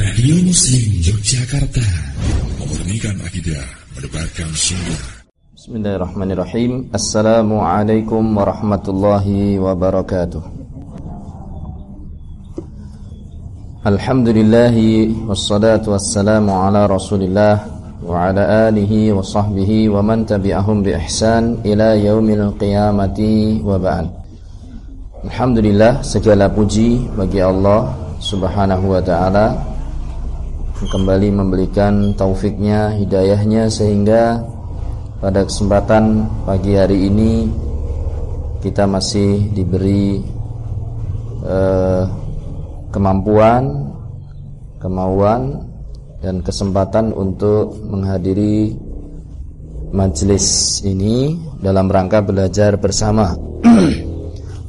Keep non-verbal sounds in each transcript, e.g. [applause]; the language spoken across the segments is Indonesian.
Radio Muslim Yogyakarta. Memurnikan akidah Mendebarkan sunnah. Bismillahirrahmanirrahim. Assalamualaikum warahmatullahi wabarakatuh. Alhamdulillahi Wassalatu wassalamu ala rasulillah Wa ala alihi wa sahbihi Wa man tabi'ahum bi ihsan Ila yaumil qiyamati wa ba'd. Alhamdulillah segala puji bagi Allah Subhanahu wa taala kembali memberikan taufiknya, hidayahnya sehingga pada kesempatan pagi hari ini kita masih diberi uh, kemampuan, kemauan dan kesempatan untuk menghadiri majelis ini dalam rangka belajar bersama. [clears throat]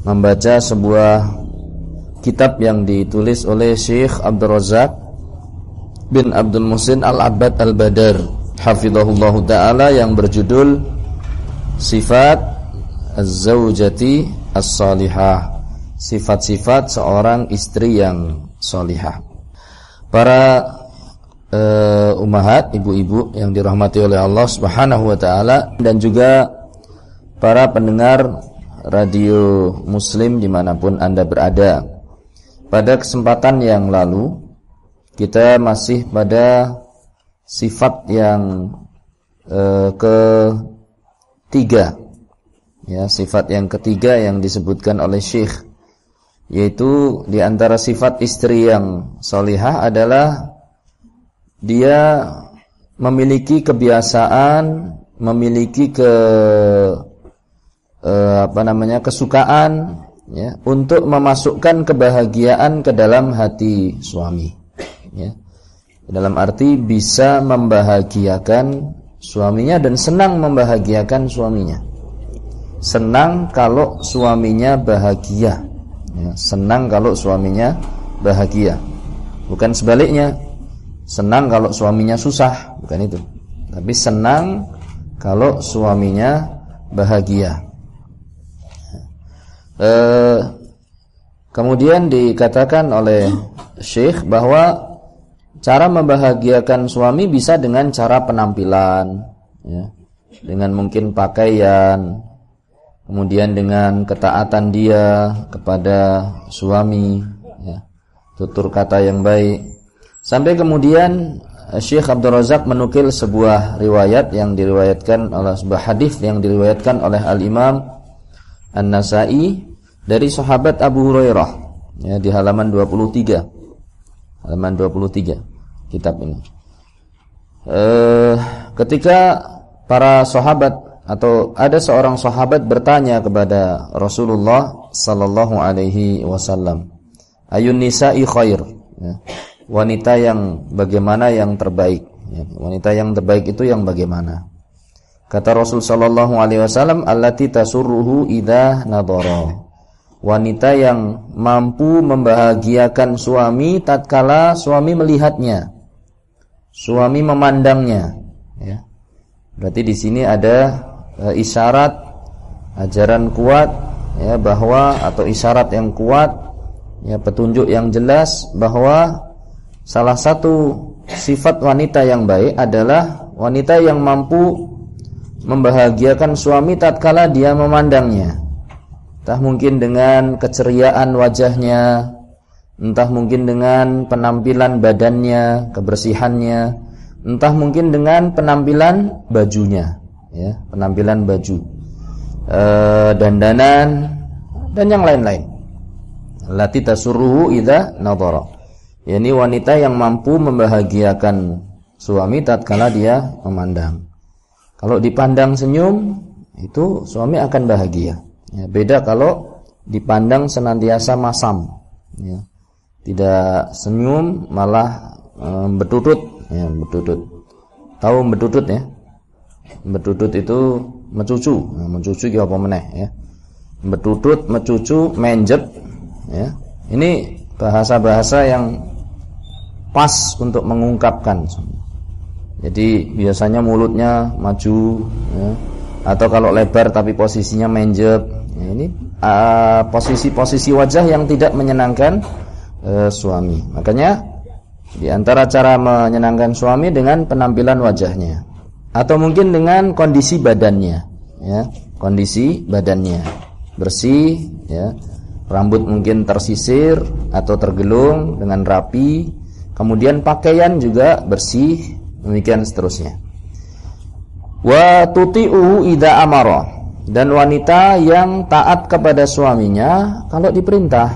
membaca sebuah kitab yang ditulis oleh Syekh Abdul Razak bin Abdul Musin Al-Abbad Al-Badar hafizahullah taala yang berjudul Sifat Az-Zawjati As-Salihah. Sifat-sifat seorang istri yang salihah. Para uh, umahat, ibu-ibu yang dirahmati oleh Allah Subhanahu wa taala dan juga para pendengar radio muslim di mana pun Anda berada. Pada kesempatan yang lalu Kita masih pada sifat yang eh, ketiga. Ya Sifat yang ketiga yang disebutkan oleh Syekh Yaitu di antara sifat istri yang solihah adalah Dia memiliki kebiasaan Memiliki ke eh, apa namanya kesukaan ya untuk memasukkan kebahagiaan ke dalam hati suami ya. Dalam arti bisa membahagiakan suaminya dan senang membahagiakan suaminya. Senang kalau suaminya bahagia ya, senang kalau suaminya bahagia. Bukan sebaliknya. Senang kalau suaminya susah bukan itu. Tapi senang kalau suaminya bahagia. Eh, kemudian dikatakan oleh Syekh bahwa cara membahagiakan suami bisa dengan cara penampilan, ya, dengan mungkin pakaian, kemudian dengan ketaatan dia kepada suami, ya, tutur kata yang baik. Sampai kemudian Syekh Abdul Razak menukil sebuah riwayat yang diriwayatkan oleh sebuah hadis yang diriwayatkan oleh Al Imam An-Nasai dari sahabat Abu Hurairah ya di halaman 23 halaman 23 kitab ini. Eh, ketika para sahabat atau ada seorang sahabat bertanya kepada Rasulullah sallallahu alaihi wasallam ayun nisa'i khair? Ya, wanita yang bagaimana yang terbaik? Ya, wanita yang terbaik itu yang bagaimana? Kata Rasul sallallahu alaihi wasallam allati tasurruhu idza nadhara. Wanita yang mampu membahagiakan suami tatkala suami melihatnya, suami memandangnya. Ya. Berarti di sini ada e, isyarat ajaran kuat ya bahwa atau isyarat yang kuat ya petunjuk yang jelas bahwa salah satu sifat wanita yang baik adalah wanita yang mampu membahagiakan suami tatkala dia memandangnya entah mungkin dengan keceriaan wajahnya, entah mungkin dengan penampilan badannya, kebersihannya, entah mungkin dengan penampilan bajunya, ya, penampilan baju, e, dandanan dan yang lain-lain. Lati tasurruhu idza nadhara. Yani wanita yang mampu membahagiakan suami tatkala dia memandang. Kalau dipandang senyum, itu suami akan bahagia. Ya, beda kalau dipandang senantiasa masam, ya. Tidak senyum malah e, betutut, ya, betutut. Tahu betutut ya? Betutut itu mencucu, nah, mencucu ya apa meneh ya. Betutut, mencucu, menjep, ya. Ini bahasa-bahasa yang pas untuk mengungkapkan. Jadi biasanya mulutnya maju, ya. atau kalau lebar tapi posisinya menjep, Ya, ini uh, posisi-posisi uh, wajah yang tidak menyenangkan uh, suami. Makanya Di antara cara menyenangkan suami dengan penampilan wajahnya atau mungkin dengan kondisi badannya, ya, kondisi badannya bersih, ya, rambut mungkin tersisir atau tergelung dengan rapi, kemudian pakaian juga bersih, demikian seterusnya. Wa tuti'u idza amara dan wanita yang taat kepada suaminya kalau diperintah,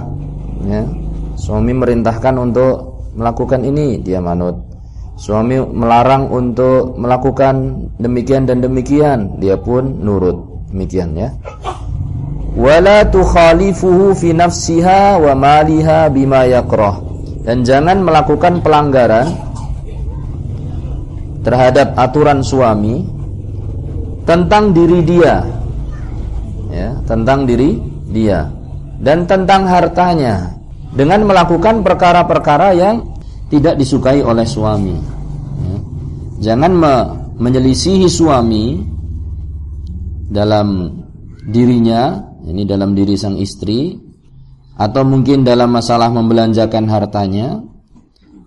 ya. Suami merintahkan untuk melakukan ini dia manut. Suami melarang untuk melakukan demikian dan demikian, dia pun nurut. Demikian ya. Wala tukhalifuhu fi nafsiha wa maliha bima yakrah. Dan jangan melakukan pelanggaran terhadap aturan suami tentang diri dia. Ya, tentang diri dia dan tentang hartanya dengan melakukan perkara-perkara yang tidak disukai oleh suami. Ya. Jangan me menyelisihi suami dalam dirinya, ini dalam diri sang istri, atau mungkin dalam masalah membelanjakan hartanya.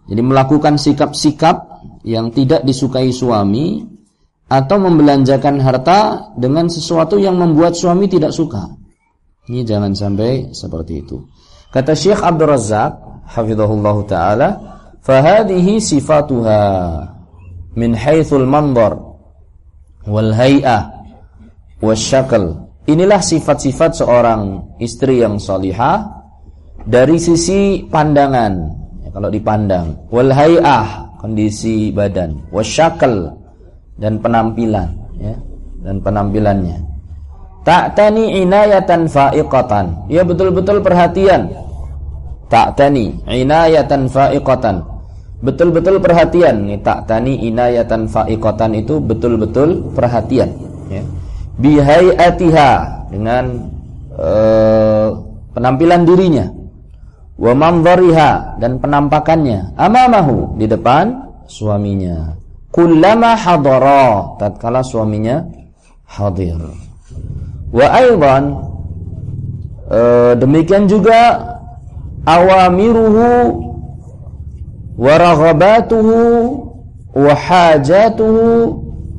Jadi melakukan sikap-sikap yang tidak disukai suami atau membelanjakan harta dengan sesuatu yang membuat suami tidak suka. Ini jangan sampai seperti itu. Kata Syekh Abdul Razak hafizahullah taala, "Fahadhihi sifatuha min haitsul mandar wal hay'ah wasyakal." Inilah sifat-sifat seorang istri yang salihah dari sisi pandangan, ya, kalau dipandang, wal hay'ah, kondisi badan, wasyakal dan penampilan, ya, dan penampilannya. Ta'tani inayatan fa'iqatan. Ya betul-betul perhatian. Ta'tani inayatan fa'iqatan. Betul-betul perhatian. Nih ta'tani inayatan fa'iqatan itu betul-betul perhatian, ya. Bihayatiha dengan uh, penampilan dirinya. Wa manzariha dan penampakannya amamahu di depan suaminya. Kullama hadara tatkala suaminya hadir. Wa aidan e, demikian juga awamiruhu wa raghabatuhu wa hajatuhu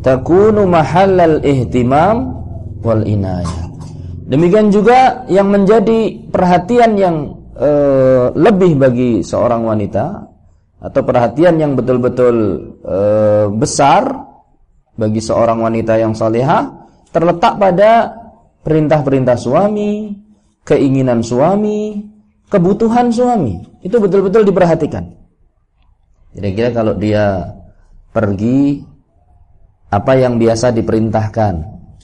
takunu mahallal ihtimam wal inayah. Demikian juga yang menjadi perhatian yang e, lebih bagi seorang wanita atau perhatian yang betul-betul e, besar bagi seorang wanita yang salehah terletak pada perintah-perintah suami, keinginan suami, kebutuhan suami. Itu betul-betul diperhatikan. Kira-kira kalau dia pergi apa yang biasa diperintahkan.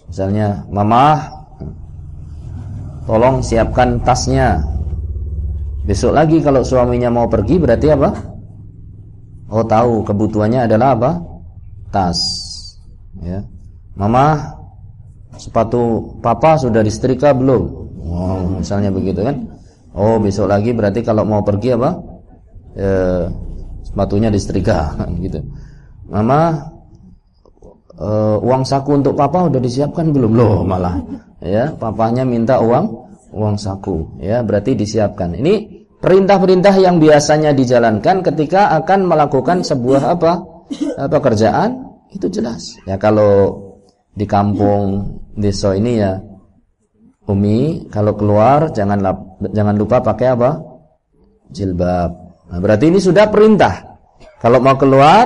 Misalnya, "Mama, tolong siapkan tasnya." Besok lagi kalau suaminya mau pergi berarti apa? Oh, tahu kebutuhannya adalah apa? Tas. Ya. Mama, sepatu papa sudah disetrika belum? Oh, misalnya begitu kan? Oh, besok lagi berarti kalau mau pergi apa? E, sepatunya disetrika [laughs] gitu. Mama e, uang saku untuk papa udah disiapkan belum? Loh, malah ya, papanya minta uang uang saku, ya, berarti disiapkan. Ini perintah-perintah yang biasanya dijalankan ketika akan melakukan sebuah apa? pekerjaan itu jelas. Ya kalau di kampung desa ini ya Umi kalau keluar jangan jangan lupa pakai apa? Jilbab. Nah, berarti ini sudah perintah. Kalau mau keluar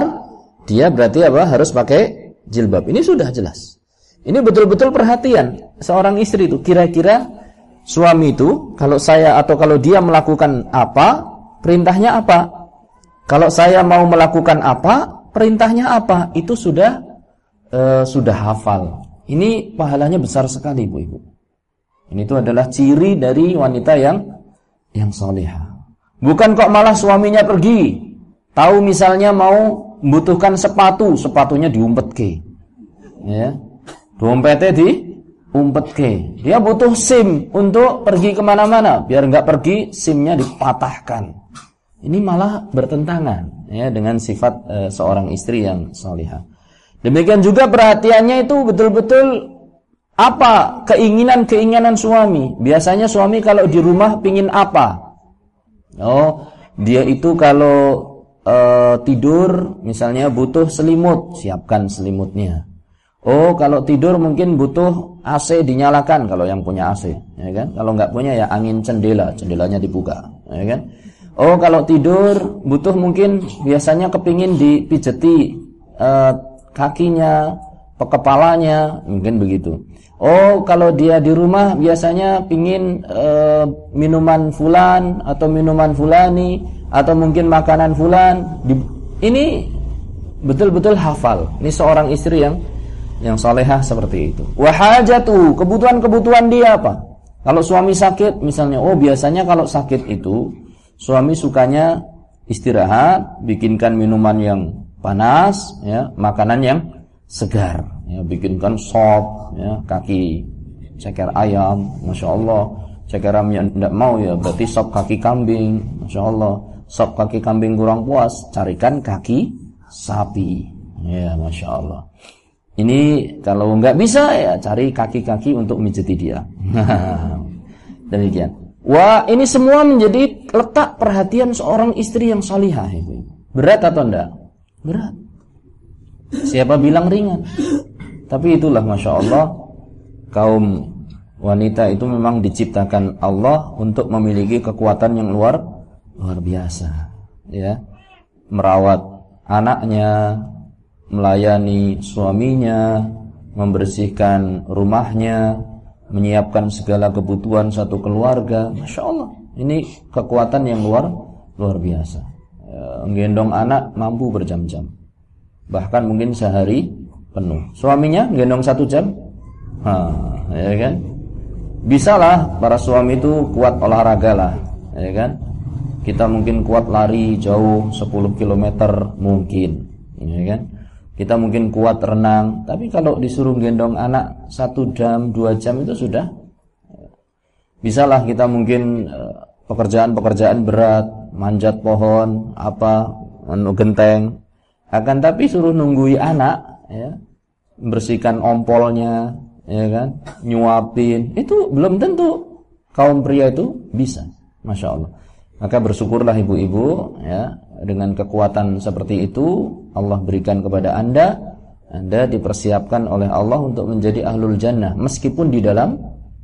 dia berarti apa? Harus pakai jilbab. Ini sudah jelas. Ini betul-betul perhatian seorang istri itu kira-kira suami itu kalau saya atau kalau dia melakukan apa, perintahnya apa? Kalau saya mau melakukan apa, perintahnya apa? Itu sudah uh, sudah hafal. Ini pahalanya besar sekali, Bu Ibu. Ini itu adalah ciri dari wanita yang yang solehah. Bukan kok malah suaminya pergi. Tahu misalnya mau membutuhkan sepatu, sepatunya diumpet ke. Ya. Dompetnya di umpet ke. Dia butuh SIM untuk pergi ke mana-mana. Biar nggak pergi, SIMnya dipatahkan. Ini malah bertentangan ya dengan sifat e, seorang istri yang solehah. Demikian juga perhatiannya itu betul-betul apa keinginan-keinginan suami. Biasanya suami kalau di rumah pingin apa? Oh, dia itu kalau uh, tidur misalnya butuh selimut, siapkan selimutnya. Oh, kalau tidur mungkin butuh AC dinyalakan kalau yang punya AC, ya kan? Kalau nggak punya ya angin cendela, cendelanya dibuka, ya kan? Oh, kalau tidur butuh mungkin biasanya kepingin dipijeti uh, kakinya, kepalanya, mungkin begitu. Oh, kalau dia di rumah biasanya pingin uh, minuman fulan atau minuman fulani atau mungkin makanan fulan. Ini betul-betul hafal. Ini seorang istri yang yang solehah seperti itu. Wahajatu, kebutuhan-kebutuhan dia apa? Kalau suami sakit misalnya, oh biasanya kalau sakit itu suami sukanya istirahat, bikinkan minuman yang panas, ya, makanan yang segar, ya, bikinkan sop, ya, kaki ceker ayam, masya Allah, ceker ayam yang tidak mau ya, berarti sop kaki kambing, masya Allah, sop kaki kambing kurang puas, carikan kaki sapi, ya, masya Allah. Ini kalau nggak bisa ya cari kaki-kaki untuk mijeti dia. [laughs] Demikian. Wah, ini semua menjadi letak perhatian seorang istri yang salihah. Berat atau enggak? Berat. Siapa bilang ringan? Tapi itulah masya Allah kaum wanita itu memang diciptakan Allah untuk memiliki kekuatan yang luar luar biasa, ya. Merawat anaknya, melayani suaminya, membersihkan rumahnya, menyiapkan segala kebutuhan satu keluarga. Masya Allah, ini kekuatan yang luar luar biasa. Gendong anak mampu berjam-jam, bahkan mungkin sehari penuh. Suaminya gendong satu jam, ha, ya kan? Bisalah para suami itu kuat olahraga lah, ya kan? Kita mungkin kuat lari jauh 10 km mungkin, ya kan? Kita mungkin kuat renang, tapi kalau disuruh gendong anak satu jam, dua jam itu sudah bisalah kita mungkin eh, pekerjaan-pekerjaan berat, manjat pohon, apa, anu genteng. Akan tapi suruh nunggui anak, ya, bersihkan ompolnya, ya kan, nyuapin, itu belum tentu kaum pria itu bisa, masya Allah. Maka bersyukurlah ibu-ibu, ya, dengan kekuatan seperti itu Allah berikan kepada Anda Anda dipersiapkan oleh Allah untuk menjadi ahlul jannah meskipun di dalam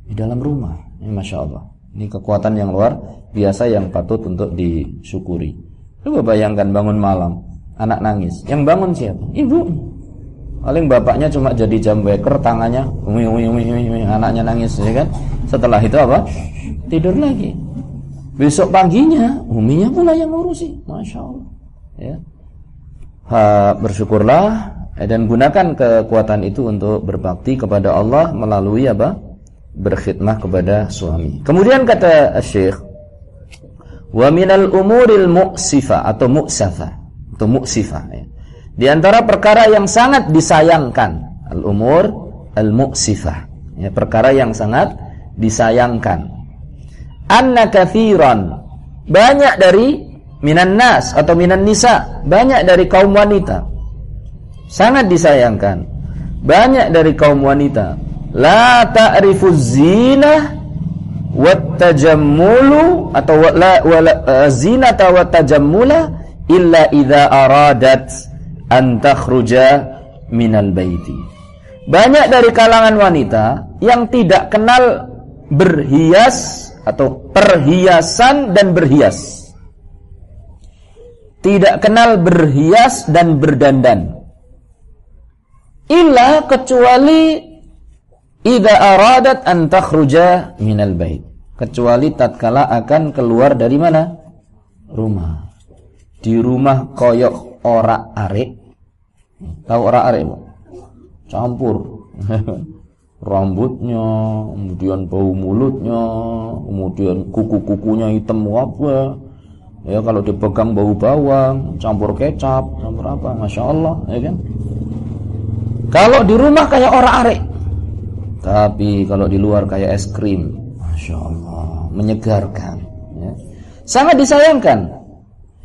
di dalam rumah ini Masya Allah ini kekuatan yang luar biasa yang patut untuk disyukuri coba bayangkan bangun malam anak nangis yang bangun siapa? ibu paling bapaknya cuma jadi jam waker tangannya umi, umi, umi, umi, anaknya nangis ya kan setelah itu apa? tidur lagi Besok paginya uminya pula yang ngurusi. Masya Allah. Ya. Ha, bersyukurlah dan gunakan kekuatan itu untuk berbakti kepada Allah melalui apa? Berkhidmah kepada suami. Kemudian kata Syekh, wa minal umuril muksifa atau muksafa atau muksifa ya. Di antara perkara yang sangat disayangkan, al-umur al-muksifah, ya, perkara yang sangat disayangkan anna kathiran banyak dari minan nas atau minan nisa banyak dari kaum wanita sangat disayangkan banyak dari kaum wanita la ta'rifu zina wat tajammulu atau la wala uh, zinata wat tajammula illa idza aradat an takhruja minal baiti banyak dari kalangan wanita yang tidak kenal berhias atau perhiasan dan berhias. Tidak kenal berhias dan berdandan. Illa kecuali idza aradat an takhruja minal bait. Kecuali tatkala akan keluar dari mana? Rumah. Di rumah koyok ora arek. Tahu ora arek, Campur. [laughs] rambutnya, kemudian bau mulutnya, kemudian kuku-kukunya hitam apa. Ya kalau dipegang bau bawang, campur kecap, campur apa, masya Allah, ya kan? Kalau di rumah kayak orang arek, tapi kalau di luar kayak es krim, masya Allah, menyegarkan. Ya. Sangat disayangkan.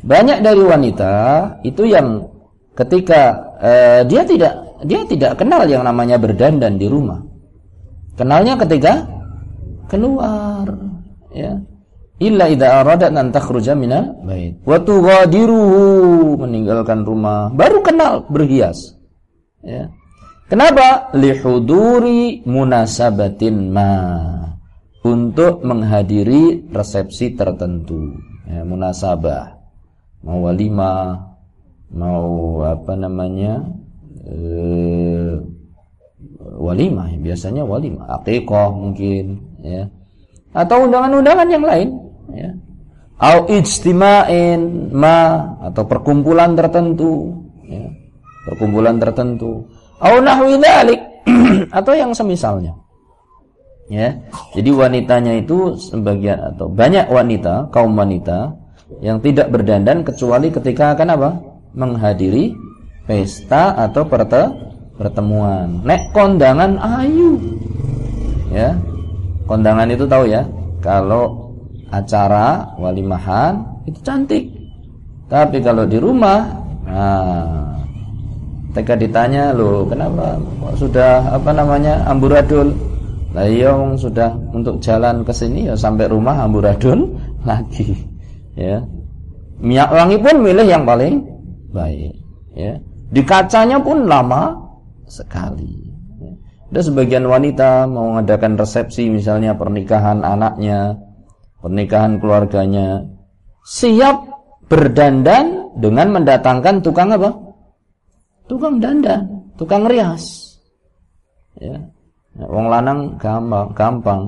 Banyak dari wanita itu yang ketika uh, dia tidak dia tidak kenal yang namanya berdandan di rumah. Kenalnya ketika keluar, ya. illa idza aradat an takhruja minal bait wa tughadiruhu meninggalkan rumah baru kenal berhias ya kenapa? Lihuduri munasabatin ma. Untuk menghadiri resepsi tertentu. Ya, munasabah. Mau walimah mau apa namanya eh, walimah biasanya walimah akikah mungkin ya. Atau undangan-undangan yang lain ya. Au ijtima'in ma atau perkumpulan tertentu ya. Perkumpulan tertentu au nahwi [clears throat] atau yang semisalnya. Ya. Jadi wanitanya itu sebagian atau banyak wanita kaum wanita yang tidak berdandan kecuali ketika akan apa? Menghadiri pesta atau perte pertemuan. Nek kondangan ayu. Ya. Kondangan itu tahu ya kalau acara walimahan itu cantik. Tapi kalau di rumah nah ketika ditanya lo kenapa sudah apa namanya amburadul? Lah iya sudah untuk jalan ke sini ya sampai rumah amburadul [laughs] lagi ya. Minyak wangi pun milih yang paling baik ya. Di kacanya pun lama sekali ada sebagian wanita mau mengadakan resepsi misalnya pernikahan anaknya, pernikahan keluarganya, siap berdandan dengan mendatangkan tukang apa? Tukang dandan, tukang rias. Ya. Wong lanang gampang, gampang.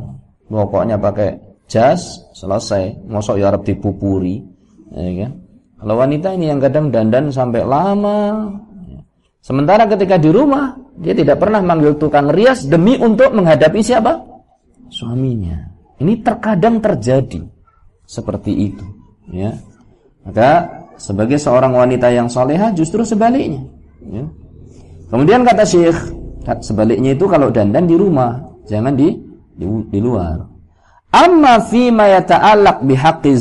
Pokoknya pakai jas selesai, mosok ya arep dipupuri, ya kan? Kalau wanita ini yang kadang dandan sampai lama. Ya. Sementara ketika di rumah dia tidak pernah manggil tukang rias demi untuk menghadapi siapa? Suaminya. Ini terkadang terjadi seperti itu, ya. Maka sebagai seorang wanita yang soleha justru sebaliknya. Ya. Kemudian kata Syekh, sebaliknya itu kalau dandan di rumah, jangan di di, di luar. Amma fi ma yata'allaq bihaqqi.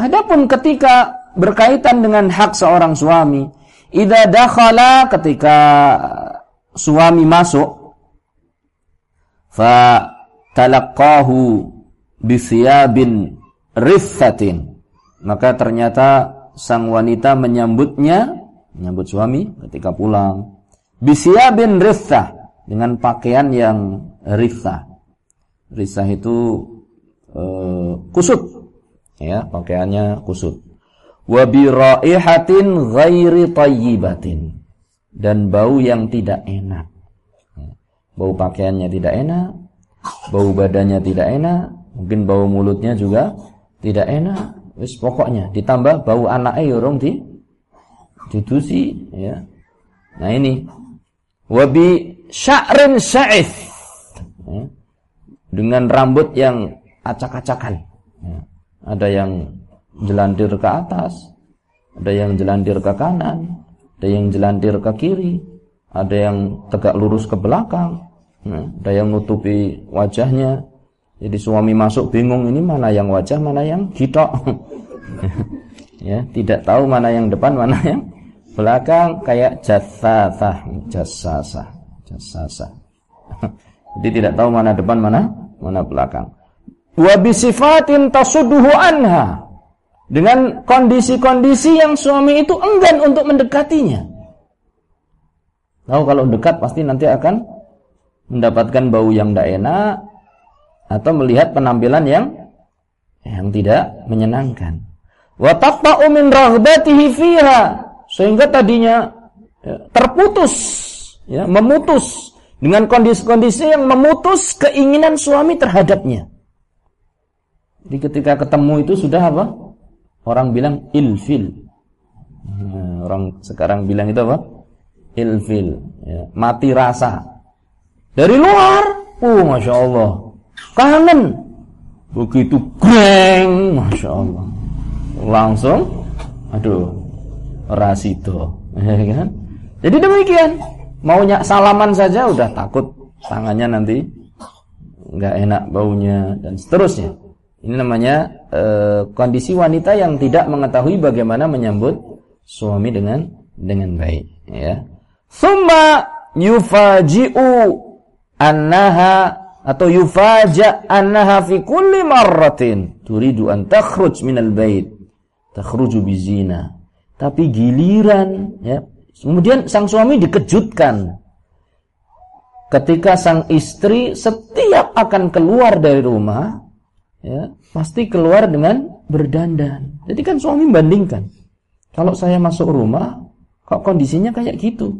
Adapun ketika berkaitan dengan hak seorang suami, idza dakhala ketika suami masuk fa talaqahu bisiyabin riffatin maka ternyata sang wanita menyambutnya menyambut suami ketika pulang. Bisiyabin riffah dengan pakaian yang riffah riffah itu uh, kusut. Ya pakaiannya kusut. Wa bi raihatin ghairi tayyibatin. Dan bau yang tidak enak. Bau pakaiannya tidak enak, bau badannya tidak enak, mungkin bau mulutnya juga tidak enak. Wis pokoknya ditambah bau anaknya yorong ya di didusi ya. Nah ini wabi sya'rin sya'ith ya. dengan rambut yang acak-acakan. Ya. Ada yang jelandir ke atas, ada yang jelandir ke kanan, ada yang jelandir ke kiri, ada yang tegak lurus ke belakang, nah, ada yang nutupi wajahnya. Jadi suami masuk bingung ini mana yang wajah, mana yang hitok. [laughs] ya, tidak tahu mana yang depan, mana yang belakang kayak jasasah, jasasah, jasasah. [laughs] Jadi tidak tahu mana depan, mana mana belakang. Wa bisifatin tasudduhu anha dengan kondisi-kondisi yang suami itu enggan untuk mendekatinya. Tahu kalau dekat pasti nanti akan mendapatkan bau yang tidak enak atau melihat penampilan yang yang tidak menyenangkan. Wa taqta'u min raghbatihi fiha sehingga tadinya ya, terputus ya, memutus dengan kondisi-kondisi yang memutus keinginan suami terhadapnya. Jadi ketika ketemu itu sudah apa? Orang bilang ilfil. Nah, orang sekarang bilang itu apa? Ilfil. Ya, mati rasa. Dari luar, oh masya Allah, kangen. Begitu greng, masya Allah. Langsung, aduh, rasido, [laughs] ya kan? Jadi demikian. Maunya salaman saja udah takut tangannya nanti nggak enak baunya dan seterusnya. Ini namanya e, kondisi wanita yang tidak mengetahui bagaimana menyambut suami dengan dengan baik, ya. Summa yufaji'u annaha atau yufaja annaha fi kulli marratin turidu an takhruj minal bait takhruju bizina tapi giliran ya. Kemudian sang suami dikejutkan. Ketika sang istri setiap akan keluar dari rumah ya pasti keluar dengan berdandan. Jadi kan suami membandingkan. Kalau saya masuk rumah kok kondisinya kayak gitu?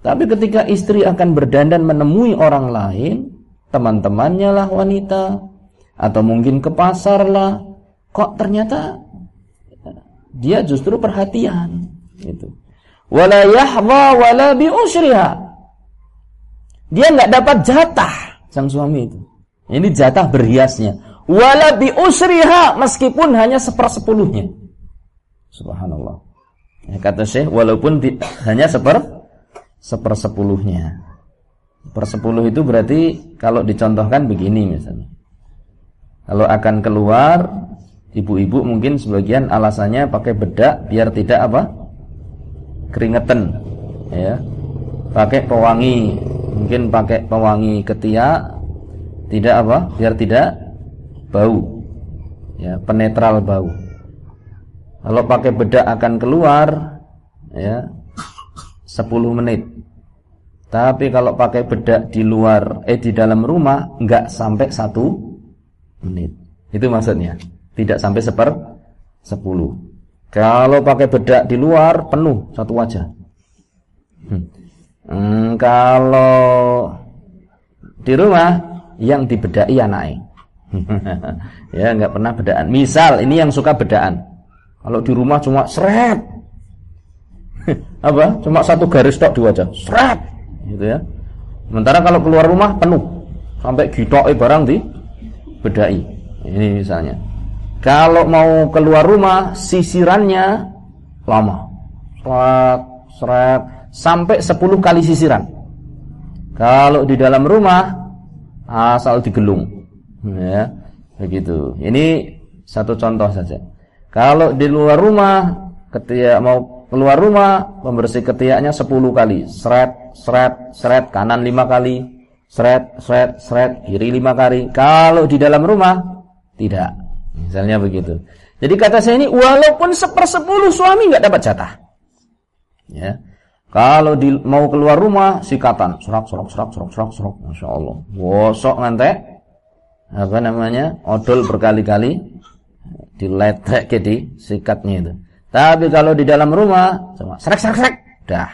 Tapi ketika istri akan berdandan menemui orang lain, teman-temannya lah wanita, atau mungkin ke pasar lah, kok ternyata dia justru perhatian. Gitu. Wala yahwa wala bi Dia nggak dapat jatah sang suami itu. Ini jatah berhiasnya. Wala bi usriha meskipun hanya sepersepuluhnya. Subhanallah. Ya, kata Syekh walaupun di, [coughs] hanya seper sepersepuluhnya. Sepersepuluh itu berarti kalau dicontohkan begini misalnya. Kalau akan keluar, ibu-ibu mungkin sebagian alasannya pakai bedak biar tidak apa? keringetan, ya. Pakai pewangi, mungkin pakai pewangi ketiak tidak apa? Biar tidak bau. Ya, penetral bau. Kalau pakai bedak akan keluar, ya, 10 menit. Tapi kalau pakai bedak di luar eh di dalam rumah enggak sampai satu menit. Itu maksudnya. Tidak sampai seper sepuluh. Kalau pakai bedak di luar penuh satu wajah. Hmm. Hmm, kalau di rumah yang dibedai naik. [laughs] ya enggak pernah bedaan. Misal ini yang suka bedaan. Kalau di rumah cuma seret [laughs] apa? Cuma satu garis tok di wajah. Seret. Gitu ya. Sementara kalau keluar rumah penuh sampai gitok barang di bedai. Ini misalnya. Kalau mau keluar rumah sisirannya lama. Seret, seret sampai 10 kali sisiran. Kalau di dalam rumah asal digelung. Ya, begitu. Ini satu contoh saja. Kalau di luar rumah ketika mau keluar rumah membersih ketiaknya 10 kali seret seret seret kanan 5 kali seret seret seret kiri 5 kali kalau di dalam rumah tidak misalnya begitu. Jadi kata saya ini walaupun sepersepuluh suami nggak dapat jatah. Ya. Kalau di, mau keluar rumah sikatan serak serak serak serak serak serak. Masya Allah. Gosok ngantek. Apa namanya? Odol berkali-kali. Diletrek ke di sikatnya itu. Tapi kalau di dalam rumah cuma serak serak serak, dah.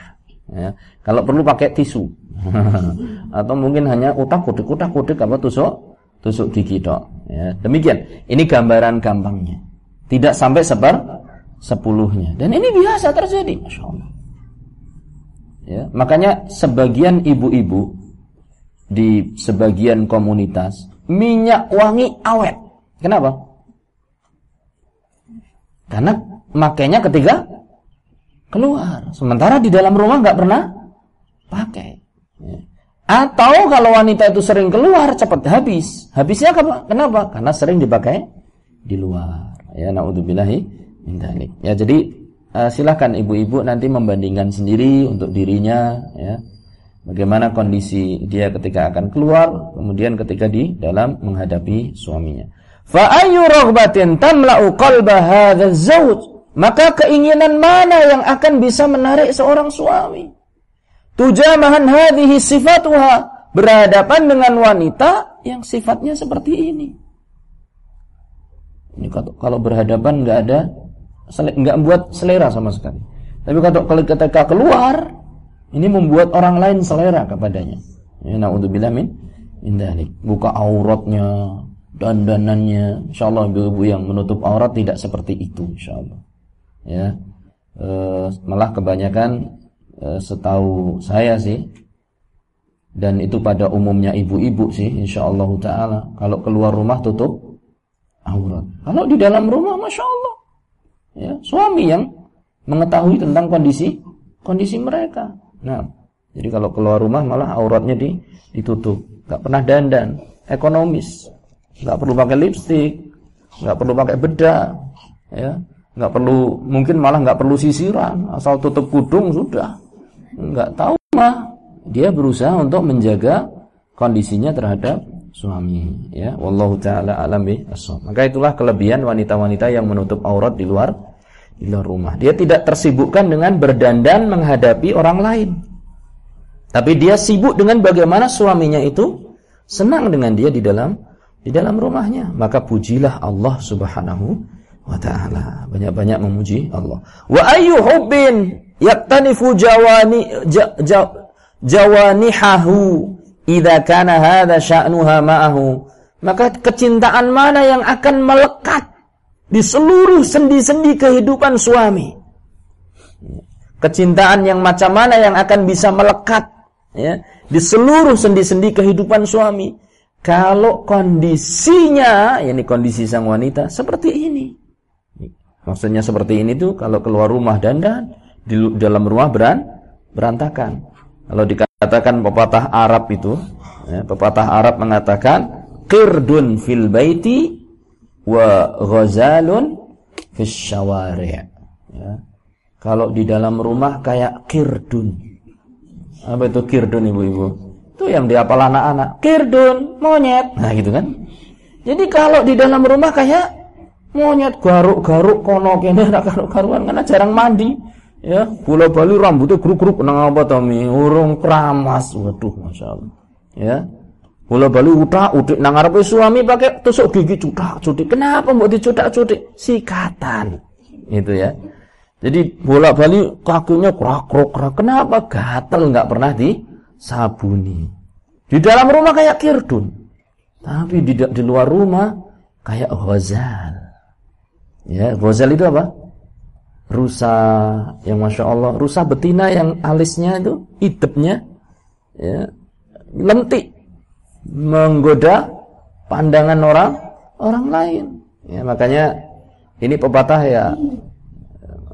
Ya. Kalau perlu pakai tisu. [laughs] Atau mungkin hanya utak kudik utak kudik apa tusuk tusuk gigi dok. Ya. Demikian. Ini gambaran gampangnya. Tidak sampai seper sepuluhnya. Dan ini biasa terjadi, masya Allah. Ya, makanya sebagian ibu-ibu di sebagian komunitas minyak wangi awet. Kenapa? Karena makainya ketika keluar. Sementara di dalam rumah nggak pernah pakai. Ya. Atau kalau wanita itu sering keluar cepat habis. Habisnya kenapa? Karena sering dipakai di luar. Ya naudzubillahi min Ya jadi uh, silahkan ibu-ibu nanti membandingkan sendiri untuk dirinya ya. Bagaimana kondisi dia ketika akan keluar, kemudian ketika di dalam menghadapi suaminya. Fa ayyu raghbatin tamla'u qalba hadzal zawj maka keinginan mana yang akan bisa menarik seorang suami? Tujamahan hadhihi sifatuha. Berhadapan dengan wanita yang sifatnya seperti ini. Ini kalau berhadapan nggak ada nggak membuat selera sama sekali. Tapi kalau ketika keluar ini membuat orang lain selera kepadanya. Ya naudzubillah min indalik. Buka auratnya, dandanannya. Insyaallah ibu-ibu yang menutup aurat tidak seperti itu insyaallah ya e, malah kebanyakan setahu saya sih dan itu pada umumnya ibu-ibu sih insyaallah taala kalau keluar rumah tutup aurat. Kalau di dalam rumah masya Allah ya suami yang mengetahui tentang kondisi kondisi mereka. Nah jadi kalau keluar rumah malah auratnya di, ditutup. Nggak pernah dandan ekonomis. Nggak perlu pakai lipstick nggak perlu pakai bedak ya. Nggak perlu mungkin malah nggak perlu sisiran. Asal tutup kudung sudah nggak tahu mah dia berusaha untuk menjaga kondisinya terhadap suami ya. Wallahu taala alam maka itulah kelebihan wanita-wanita yang menutup aurat di luar di luar rumah. Dia tidak tersibukkan dengan berdandan menghadapi orang lain. Tapi dia sibuk dengan bagaimana suaminya itu senang dengan dia di dalam di dalam rumahnya. Maka pujilah Allah Subhanahu wa taala. Banyak-banyak memuji Allah. Wa ayyu hubbin yaktanifu jawani ja, ja, jawanihahu idza kana hadza sya'nuha ma'ahu maka kecintaan mana yang akan melekat di seluruh sendi-sendi kehidupan suami? Kecintaan yang macam mana yang akan bisa melekat ya di seluruh sendi-sendi kehidupan suami? Kalau kondisinya ini kondisi sang wanita seperti ini. Maksudnya seperti ini tuh kalau keluar rumah dandan di dalam rumah beran berantakan kalau dikatakan pepatah Arab itu, ya, pepatah Arab mengatakan qirdun fil baiti wa ghazalun fis syawari'. Ya. Kalau di dalam rumah kayak kirdun. Apa itu kirdun ibu-ibu? Itu yang diapal anak-anak. Kirdun, monyet. Nah gitu kan. Jadi kalau di dalam rumah kayak monyet garuk-garuk kono kene [laughs] garuk-garukan karena jarang mandi ya bola bali rambutnya keruk-keruk nang apa to mi? Urung keramas. Waduh masyaallah. Ya. Bola bali utak udik nang suami pakai tusuk gigi cutak cutik kenapa mbok dicutak cutik sikatan. Itu ya. Jadi bola bali kakinya kerak kerak kenapa gatel nggak pernah disabuni? Di dalam rumah kayak kirdun. Tapi di, di luar rumah kayak ghazal. Ya ghazal itu apa rusa yang masya Allah. Rusa betina yang alisnya itu hidupnya ya, lentik. Menggoda pandangan orang orang lain. Ya makanya ini pepatah ya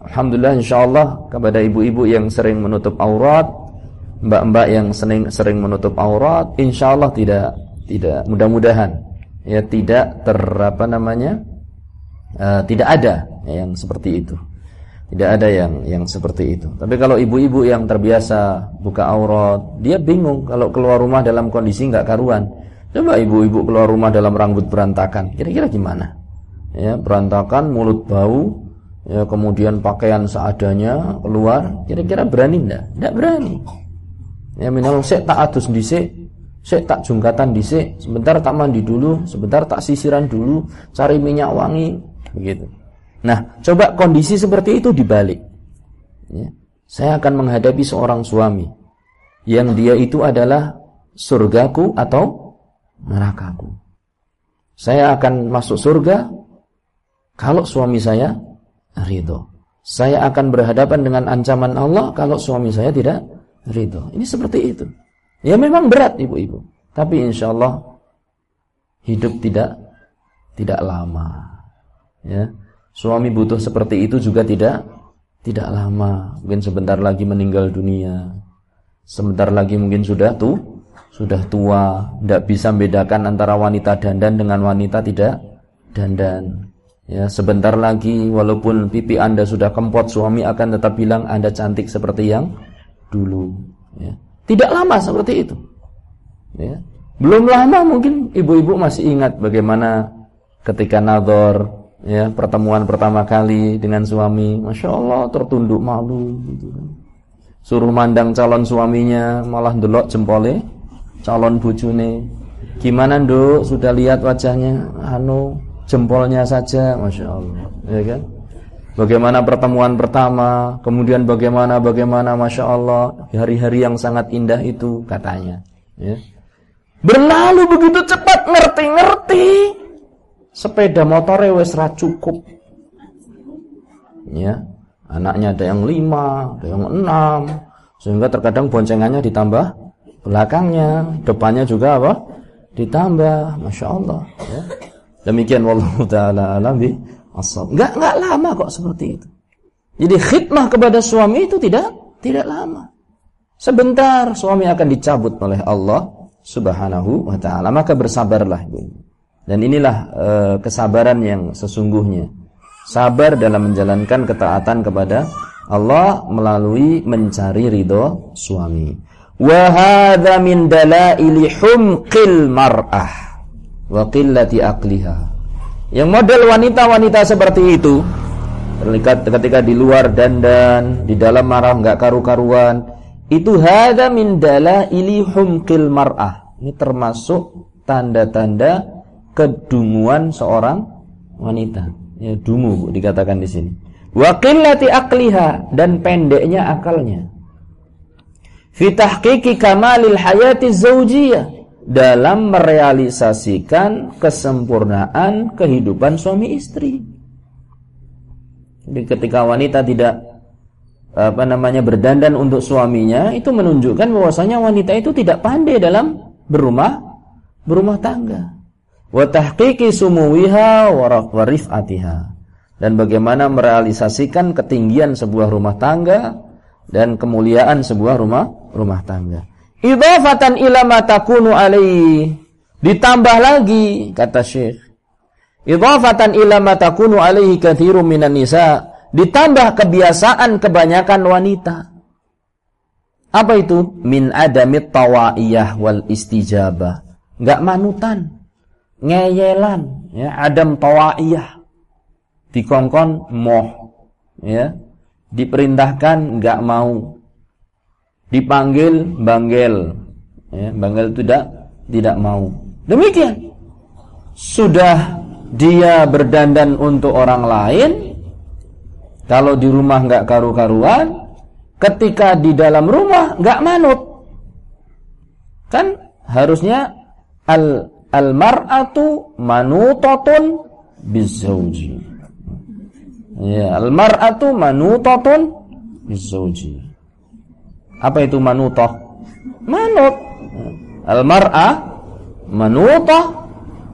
Alhamdulillah insya Allah kepada ibu-ibu yang sering menutup aurat mbak-mbak yang sering sering menutup aurat insya Allah tidak tidak mudah-mudahan ya tidak ter apa namanya uh, tidak ada yang seperti itu tidak ada yang yang seperti itu. Tapi kalau ibu-ibu yang terbiasa buka aurat, dia bingung kalau keluar rumah dalam kondisi nggak karuan. Coba ibu-ibu keluar rumah dalam rambut berantakan, kira-kira gimana? Ya, berantakan, mulut bau, ya kemudian pakaian seadanya keluar, kira-kira berani enggak? Enggak berani. Ya minal sik tak adus dhisik, sik tak jungkatan dhisik, sebentar tak mandi dulu, sebentar tak sisiran dulu, cari minyak wangi, begitu. Nah, coba kondisi seperti itu dibalik. Ya. Saya akan menghadapi seorang suami yang dia itu adalah surgaku atau nerakaku. Saya akan masuk surga kalau suami saya ridho. Saya akan berhadapan dengan ancaman Allah kalau suami saya tidak ridho. Ini seperti itu. Ya memang berat ibu-ibu. Tapi insya Allah hidup tidak tidak lama. Ya. Suami butuh seperti itu juga tidak tidak lama. Mungkin sebentar lagi meninggal dunia. Sebentar lagi mungkin sudah tuh sudah tua, tidak bisa membedakan antara wanita dandan dengan wanita tidak dandan. Ya, sebentar lagi walaupun pipi Anda sudah kempot, suami akan tetap bilang Anda cantik seperti yang dulu, ya. Tidak lama seperti itu. Ya. Belum lama mungkin ibu-ibu masih ingat bagaimana ketika nador ya pertemuan pertama kali dengan suami, masya Allah tertunduk malu gitu kan. Suruh mandang calon suaminya malah delok jempole calon bujune. Gimana nduk sudah lihat wajahnya? Anu jempolnya saja, masya Allah, ya kan? Bagaimana pertemuan pertama, kemudian bagaimana bagaimana, masya Allah, hari-hari yang sangat indah itu katanya. Ya. Berlalu begitu cepat, ngerti-ngerti sepeda motor wes ra cukup. Ya, anaknya ada yang lima, ada yang enam, sehingga terkadang boncengannya ditambah belakangnya, depannya juga apa? Ditambah, masya Allah. Ya. Demikian wallahu taala alam bi asab. Enggak enggak lama kok seperti itu. Jadi khidmah kepada suami itu tidak tidak lama. Sebentar suami akan dicabut oleh Allah Subhanahu wa taala. Maka bersabarlah ibu. Dan inilah e, kesabaran yang sesungguhnya. Sabar dalam menjalankan ketaatan kepada Allah melalui mencari ridho suami. Wa hadza min dalaili humqil mar'ah wa qillati aqliha. Yang model wanita-wanita seperti itu ketika di luar dandan, di dalam marah enggak karu-karuan, itu hadza min dalaili humqil mar'ah. Ini termasuk tanda-tanda kedunguan seorang wanita. Ya, dungu dikatakan di sini. Wa qillati aqliha dan pendeknya akalnya. Fi tahqiqi kamalil hayati zaujiyah dalam merealisasikan kesempurnaan kehidupan suami istri. Jadi ketika wanita tidak apa namanya berdandan untuk suaminya itu menunjukkan bahwasanya wanita itu tidak pandai dalam berumah berumah tangga wa tahqiqi sumuwiha wa rif'atiha dan bagaimana merealisasikan ketinggian sebuah rumah tangga dan kemuliaan sebuah rumah rumah tangga. Idhafatan ila ma takunu alaihi. Ditambah lagi kata Syekh. Idhafatan ila ma takunu alaihi katsirun minan nisa. Ditambah kebiasaan kebanyakan wanita. Apa itu? Min adamit tawaiyah wal istijabah. Enggak manutan ngeyelan ya adam tawaiyah. Dikongkon moh ya. Diperintahkan nggak mau. Dipanggil banggel ya. Banggel tidak tidak mau. Demikian. Sudah dia berdandan untuk orang lain kalau di rumah nggak karu-karuan ketika di dalam rumah nggak manut. Kan harusnya al al-mar'atu manutatun bizauji. Ya, al-mar'atu manutatun bizauji. Apa itu manutah? Manut. Al-mar'a manutah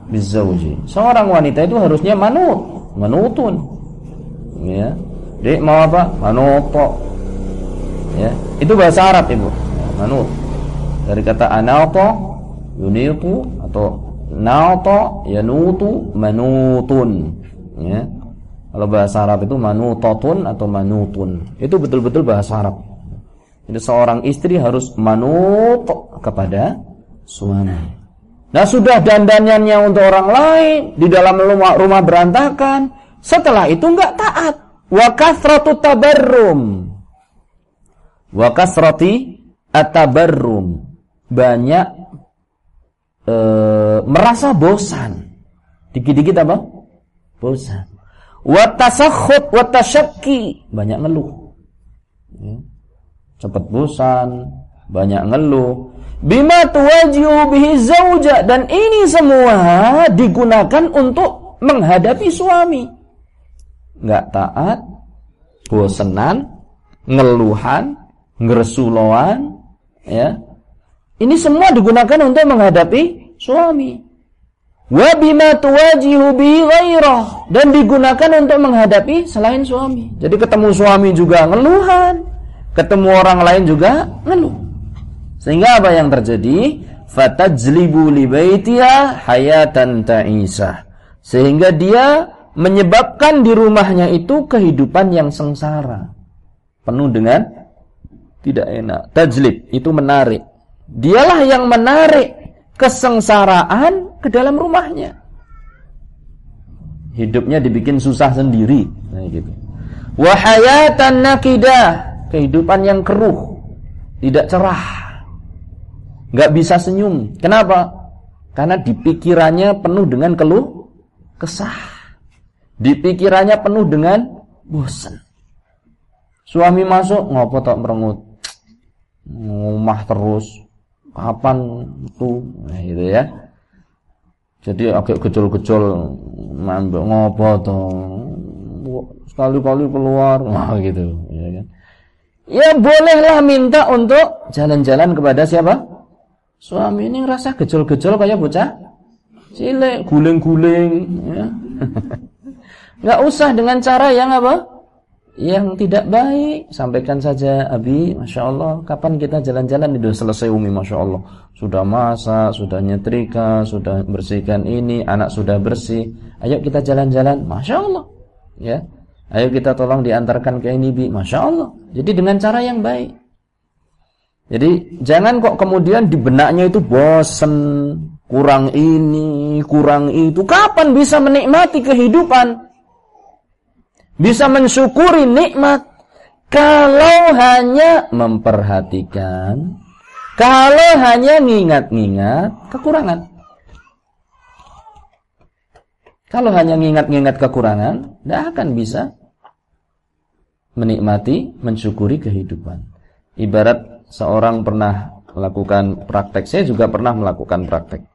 bizauji. Seorang wanita itu harusnya manut, manutun. Ya. Dek mau apa? Manuto. Ya, itu bahasa Arab, Ibu. Manut. Dari kata anato, yunitu atau Nauto yanutu manutun ya. Kalau bahasa Arab itu manutatun atau manutun. Itu betul-betul bahasa Arab. Jadi seorang istri harus manut kepada suami. Nah sudah dandanannya untuk orang lain di dalam rumah, rumah berantakan. Setelah itu enggak taat. Wa kasratu tabarrum. Wa kasrati atabarrum. Banyak e, merasa bosan. Dikit-dikit apa? Bosan. Watasakhut watasyakki. Banyak ngeluh. Ya. Cepat bosan, banyak ngeluh. Bima tuwajihu bihi zauja dan ini semua digunakan untuk menghadapi suami. Enggak taat, bosenan, ngeluhan, ngeresuloan, ya ini semua digunakan untuk menghadapi suami. Wa bima tuwajihu bi ghairah dan digunakan untuk menghadapi selain suami. Jadi ketemu suami juga ngeluhan, ketemu orang lain juga ngeluh. Sehingga apa yang terjadi? Fatajlibu li baitiha hayatan ta'isah. Sehingga dia menyebabkan di rumahnya itu kehidupan yang sengsara. Penuh dengan tidak enak. Tajlib itu menarik. Dialah yang menarik kesengsaraan ke dalam rumahnya. Hidupnya dibikin susah sendiri, nah gitu. Wahayatan nakidah, kehidupan yang keruh, tidak cerah. nggak bisa senyum. Kenapa? Karena di pikirannya penuh dengan keluh kesah. Di pikirannya penuh dengan bosan. Suami masuk ngopo tok merengut. Ngomah terus, kapan itu? Nah, gitu ya. Jadi agak gejol-gejol mambek ngopo to sekali-kali keluar [laughs] wah gitu ya kan. Ya bolehlah minta untuk jalan-jalan kepada siapa? Suami. Ini ngerasa gejol-gejol kayak bocah cilik guling-guling ya. [laughs] Nggak usah dengan cara yang apa yang tidak baik. Sampaikan saja Abi Masya Allah kapan kita jalan-jalan? Itu selesai Umi Masya Allah sudah masak sudah nyetrika sudah bersihkan ini anak sudah bersih. Ayo kita jalan-jalan Masya Allah ya. Ayo kita tolong diantarkan ke ini Bi Masya Allah jadi dengan cara yang baik. Jadi jangan kok kemudian di benaknya itu bosen, kurang ini, kurang itu. Kapan bisa menikmati kehidupan? Bisa mensyukuri nikmat kalau hanya memperhatikan, kalau hanya ngingat-ngingat kekurangan. Kalau hanya ngingat-ngingat kekurangan, tidak akan bisa menikmati, mensyukuri kehidupan. Ibarat seorang pernah melakukan praktek, saya juga pernah melakukan praktek.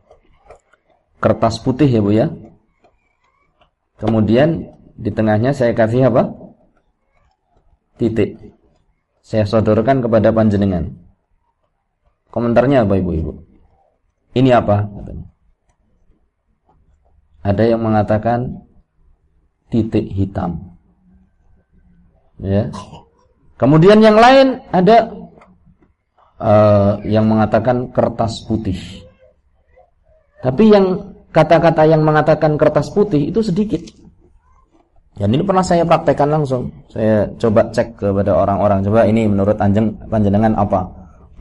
Kertas putih ya Bu ya. Kemudian di tengahnya saya kasih apa? Titik. Saya sodorkan kepada panjenengan. Komentarnya apa Ibu-ibu? Ini apa? Ada yang mengatakan titik hitam. Ya. Kemudian yang lain ada uh, yang mengatakan kertas putih. Tapi yang kata-kata yang mengatakan kertas putih itu sedikit. Dan ini pernah saya praktekkan langsung. Saya coba cek kepada orang-orang. Coba ini menurut anjeng panjenengan apa?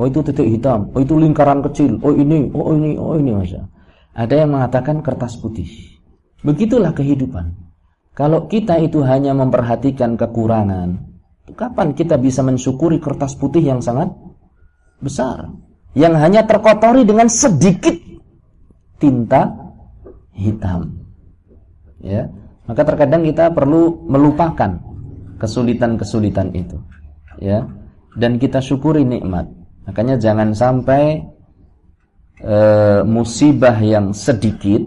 Oh itu titik hitam. Oh itu lingkaran kecil. Oh ini, oh ini, oh ini masa. Ada yang mengatakan kertas putih. Begitulah kehidupan. Kalau kita itu hanya memperhatikan kekurangan, kapan kita bisa mensyukuri kertas putih yang sangat besar yang hanya terkotori dengan sedikit tinta hitam. Ya, maka terkadang kita perlu melupakan kesulitan-kesulitan itu. Ya, dan kita syukuri nikmat. Makanya jangan sampai e, musibah yang sedikit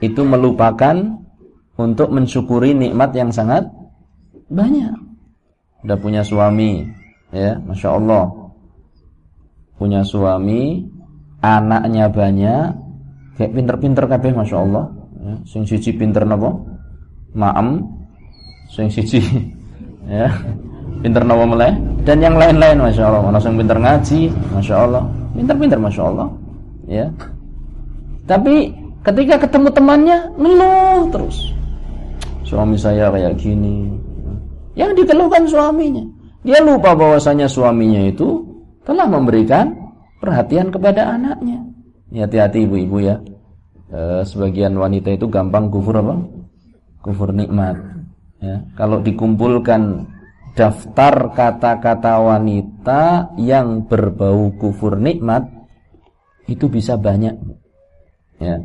itu melupakan untuk mensyukuri nikmat yang sangat banyak. Udah punya suami, ya, masya Allah punya suami, anaknya banyak, kayak pinter-pinter kabeh masya Allah. Ya, sing siji pinter napa? Maem, sing siji [laughs] ya pinter napa meleh dan yang lain-lain masya Allah. Mana sing pinter ngaji, masya Allah, pinter-pinter masya Allah. Ya. Tapi ketika ketemu temannya ngeluh terus. Suami saya kayak gini. Yang dikeluhkan suaminya. Dia lupa bahwasanya suaminya itu telah memberikan perhatian kepada anaknya. Hati-hati ibu-ibu ya. E, sebagian wanita itu gampang kufur apa? Kufur nikmat. Ya. Kalau dikumpulkan daftar kata-kata wanita yang berbau kufur nikmat itu bisa banyak. Ya,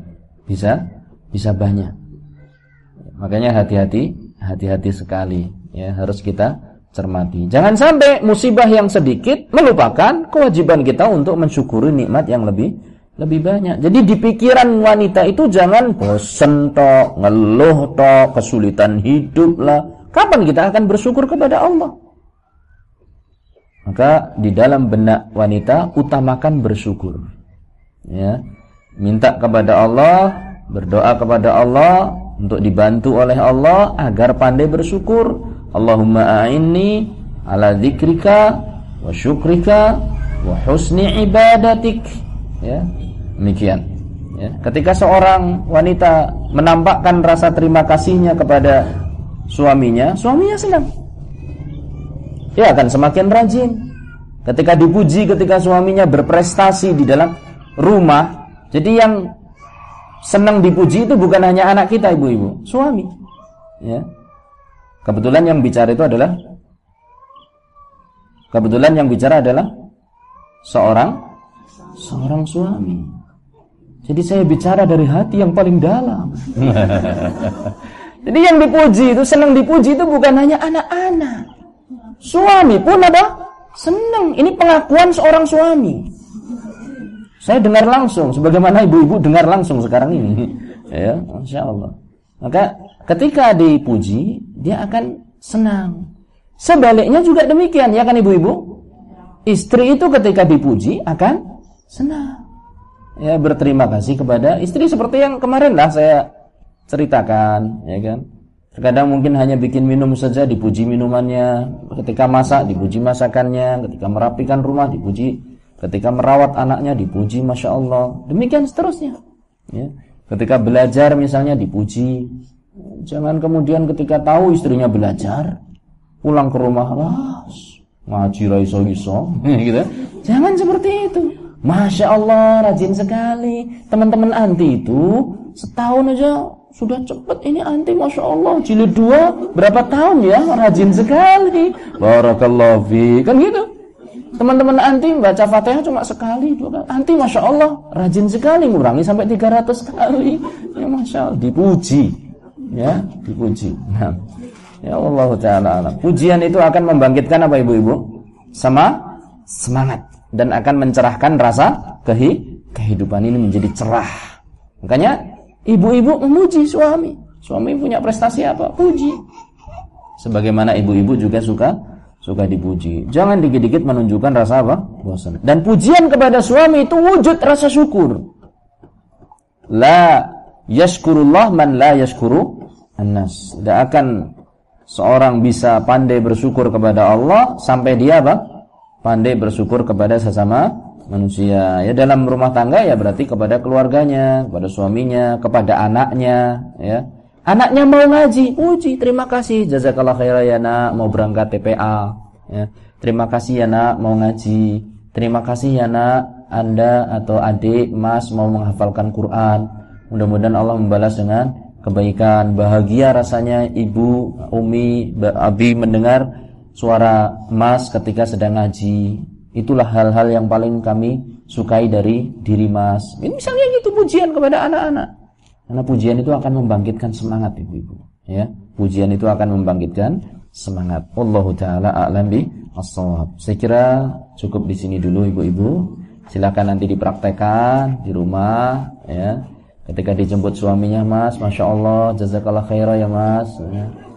bisa bisa banyak. Makanya hati-hati, hati-hati sekali ya harus kita cermati. Jangan sampai musibah yang sedikit melupakan kewajiban kita untuk mensyukuri nikmat yang lebih lebih banyak. Jadi di pikiran wanita itu jangan bosen tok, ngeluh tok, kesulitan hidup lah. Kapan kita akan bersyukur kepada Allah? Maka di dalam benak wanita utamakan bersyukur. Ya. Minta kepada Allah, berdoa kepada Allah untuk dibantu oleh Allah agar pandai bersyukur Allahumma a'inni ala dzikrika wa syukrika wa husni ibadatik ya demikian. Ya. Ketika seorang wanita menampakkan rasa terima kasihnya kepada suaminya suaminya senang. Dia akan semakin rajin. Ketika dipuji ketika suaminya berprestasi di dalam rumah jadi yang senang dipuji itu bukan hanya anak kita ibu-ibu suami. Ya. Kebetulan yang bicara itu adalah Kebetulan yang bicara adalah seorang seorang suami. Jadi saya bicara dari hati yang paling dalam. [laughs] Jadi yang dipuji itu senang dipuji itu bukan hanya anak-anak. Suami pun ada senang. Ini pengakuan seorang suami. Saya dengar langsung sebagaimana ibu-ibu dengar langsung sekarang ini. [laughs] ya, Masya Allah. Maka ketika dipuji, dia akan senang. Sebaliknya juga demikian, ya kan ibu-ibu? Istri itu ketika dipuji akan senang. Ya, berterima kasih kepada istri seperti yang kemarin lah saya ceritakan, ya kan? Terkadang mungkin hanya bikin minum saja dipuji minumannya, ketika masak dipuji masakannya, ketika merapikan rumah dipuji, ketika merawat anaknya dipuji masya Allah, demikian seterusnya. Ya. Ketika belajar misalnya dipuji, Jangan kemudian ketika tahu istrinya belajar, pulang ke rumah, lah, ngaji ra iso-iso [laughs] gitu. Jangan seperti itu. Masya Allah rajin sekali. Teman-teman anti itu Setahun aja sudah cepet Ini anti Masya Allah. Jilid dua Berapa tahun ya? Rajin sekali. Barakallahu fi Kan gitu. Teman-teman anti baca fatihah cuma sekali dua kali. Anti Masya Allah rajin sekali Ngurangi sampai 300 kali. Ya Masya Allah. Dipuji. Ya dipuji. Nah Ya Allah Ta'ala Pujian itu akan membangkitkan apa ibu-ibu? Sama semangat dan akan mencerahkan rasa kehi kehidupan ini menjadi cerah. Makanya ibu-ibu memuji suami. Suami punya prestasi apa? Puji. Sebagaimana ibu-ibu juga suka suka dipuji. Jangan dikit-dikit menunjukkan rasa apa? Bosan. Dan pujian kepada suami itu wujud rasa syukur. La yashkurullah man la yashkuru annas. Tidak akan seorang bisa pandai bersyukur kepada Allah sampai dia apa? Pandai bersyukur kepada sesama manusia. Ya dalam rumah tangga ya berarti kepada keluarganya, kepada suaminya, kepada anaknya, ya. Anaknya mau ngaji, puji, terima kasih, jazakallah khairan ya nak, mau berangkat TPA, ya. Terima kasih ya nak, mau ngaji. Terima kasih ya nak, Anda atau adik, Mas mau menghafalkan Quran. Mudah-mudahan Allah membalas dengan kebaikan, bahagia rasanya ibu, umi, abi mendengar suara Mas ketika sedang ngaji. Itulah hal-hal yang paling kami sukai dari diri Mas. Ini misalnya gitu pujian kepada anak-anak. Karena pujian itu akan membangkitkan semangat ibu-ibu. Ya, pujian itu akan membangkitkan semangat. Allah taala a'lam bi Saya kira cukup di sini dulu ibu-ibu. Silakan nanti dipraktekkan di rumah ya. Ketika dijemput suaminya Mas, Masya Allah, jazakallah khairah ya Mas ya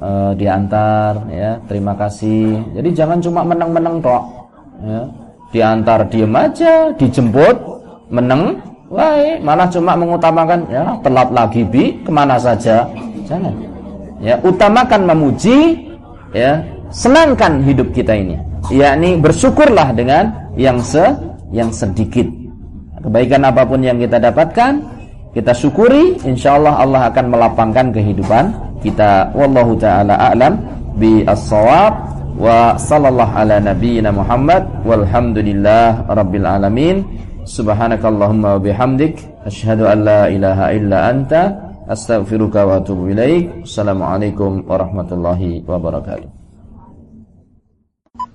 uh, diantar ya terima kasih. Jadi jangan cuma menang-menang tok ya. Diantar diem aja dijemput menang wah malah cuma mengutamakan ya telat lagi bi ke mana saja. Jangan ya utamakan memuji ya senangkan hidup kita ini. Yakni bersyukurlah dengan yang se yang sedikit. Kebaikan apa pun yang kita dapatkan kita syukuri insyaallah Allah akan melapangkan kehidupan kita. Wallahu taala a'lam bi as-shawab wa sallallahu ala nabiyyina Muhammad. Walhamdulillah rabbil alamin. Subhanakallahumma wa bihamdik. Asyhadu an la ilaha illa anta. Astaghfiruka wa atubu ilaik. Assalamualaikum warahmatullahi wabarakatuh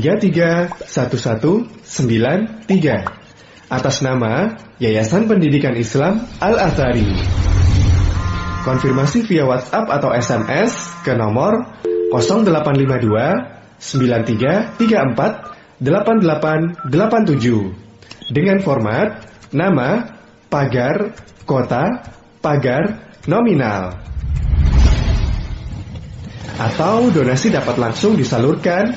331193 atas nama Yayasan Pendidikan Islam Al-Athari. Konfirmasi via WhatsApp atau SMS ke nomor 0852 9334 8887 dengan format nama, pagar, kota, pagar, nominal. Atau donasi dapat langsung disalurkan